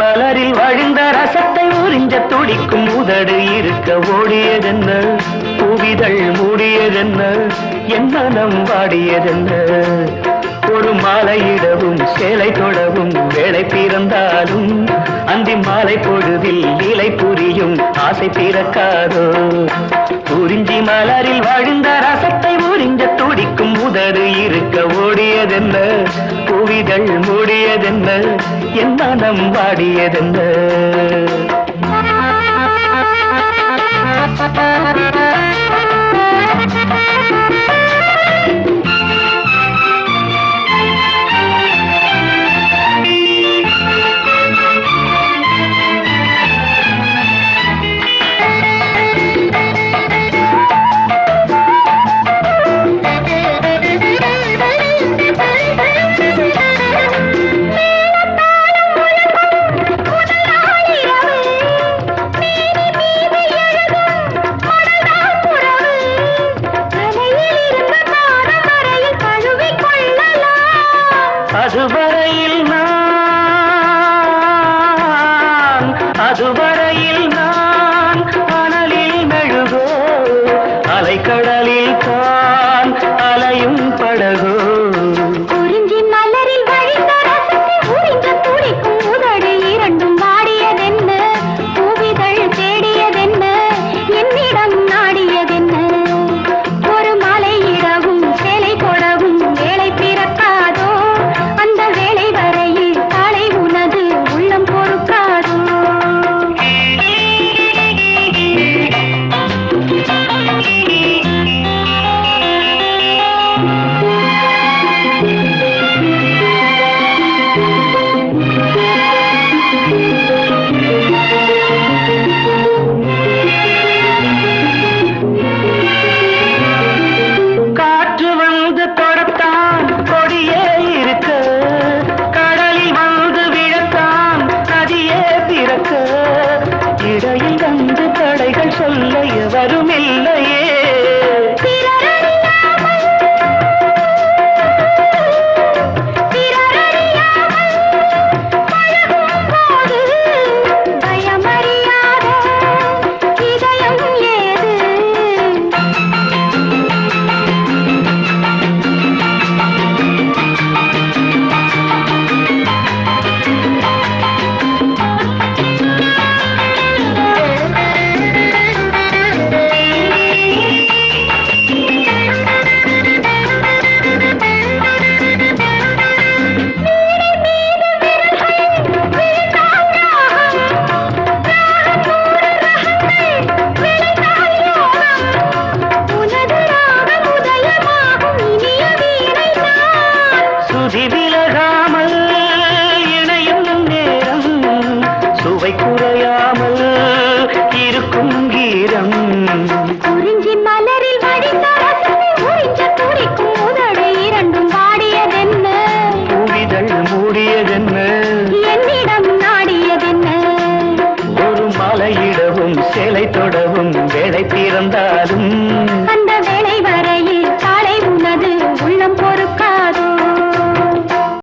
மலரில் வழிந்த ரசத்தை உறிஞ்ச துடிக்கும் உதடு இருக்க ஓடியதென்ன? பூவிதழ் மூடியதென்ன? என் மனம் வாடியதென்ன? ஒரு மாலையிடவும் சேலை தொடவும் வேலை பிறந்தாலும் அந்தி மாலை பொழுதில் இலை புரியும் ஆசை பிறக்காதோ? உறிஞ்சி மலரில் வாழ்ந்த ரசத்தை உறிஞ்ச துடிக்கும் உதறு இருக்க ஓடியதென்ன? புவிதழ் மூடியதென்ன? என் மனம் வாடியதென்ன? அதுவரையில் நான் அனலில் மெழுகோ அலைக்கடலில் தான் அலையும் படகோ. குறையாமல் இணையும் நேரம் சுவை குறையாமல் இருக்கும் கீரம் குறிஞ்சி மலரில் வடிந்த உறிஞ்ச குறிக்கும் உதடு இரண்டும் பாடியதென்ன? புவிதள் மூடியதென்ன? என்னிடம் நாடியதென்ன? ஒரு மலையிடவும் சிலை தொடவும் வேலை திறந்தாலும்